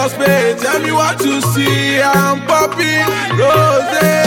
your space. Tell me what you see. I'm popping roses.